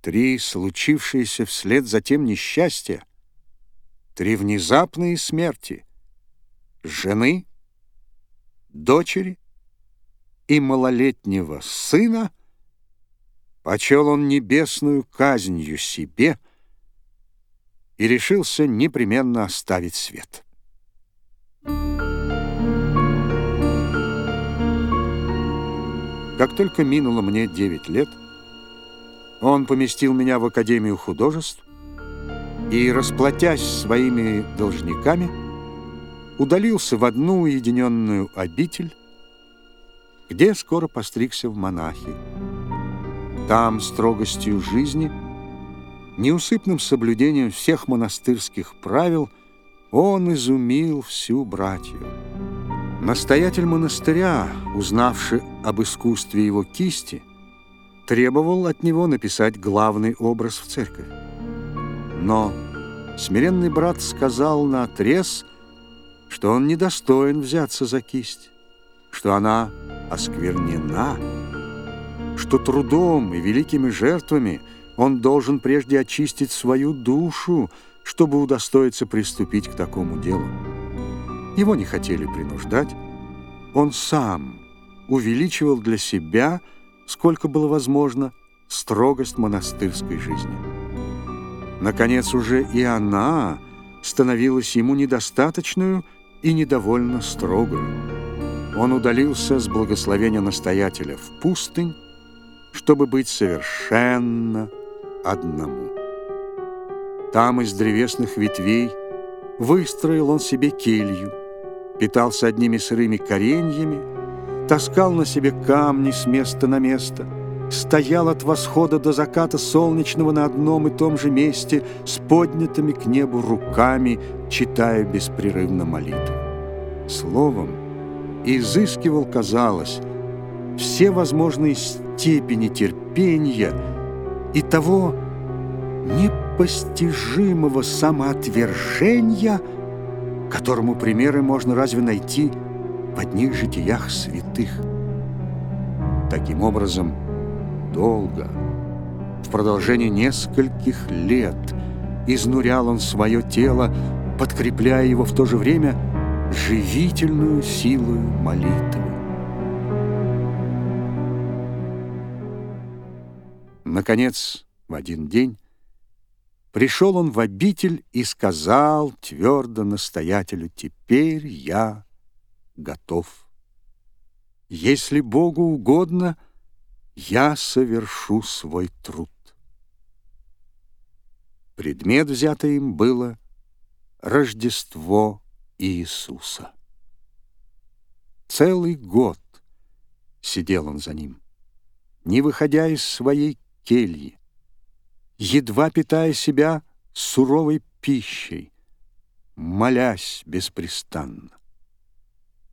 Три случившиеся вслед за тем несчастья, три внезапные смерти жены, дочери и малолетнего сына почел он небесную казнью себе и решился непременно оставить свет. Как только минуло мне девять лет, он поместил меня в Академию художеств и, расплатясь своими должниками, удалился в одну уединенную обитель, где скоро постригся в монахи. Там строгостью жизни, неусыпным соблюдением всех монастырских правил он изумил всю братью. Настоятель монастыря, узнавший об искусстве его кисти, требовал от него написать главный образ в церковь. Но смиренный брат сказал на отрез, что он недостоин взяться за кисть, что она осквернена, что трудом и великими жертвами он должен прежде очистить свою душу, чтобы удостоиться приступить к такому делу. Его не хотели принуждать. Он сам увеличивал для себя, сколько было возможно, строгость монастырской жизни. Наконец, уже и она становилась ему недостаточную и недовольно строгую. Он удалился с благословения настоятеля в пустынь, чтобы быть совершенно одному. Там из древесных ветвей выстроил он себе келью, питался одними сырыми кореньями, таскал на себе камни с места на место, стоял от восхода до заката солнечного на одном и том же месте с поднятыми к небу руками, читая беспрерывно молитву. Словом, изыскивал, казалось, все возможные степени терпения и того непостижимого самоотвержения, которому примеры можно разве найти одних житиях святых. Таким образом, долго, в продолжении нескольких лет, изнурял он свое тело, подкрепляя его в то же время живительную силу молитвы. Наконец, в один день пришел он в обитель и сказал твердо настоятелю, «Теперь я готов. Если Богу угодно, я совершу свой труд». Предмет, взятый им, было Рождество Иисуса. Целый год сидел он за ним, не выходя из своей кельи, едва питая себя суровой пищей, молясь беспрестанно.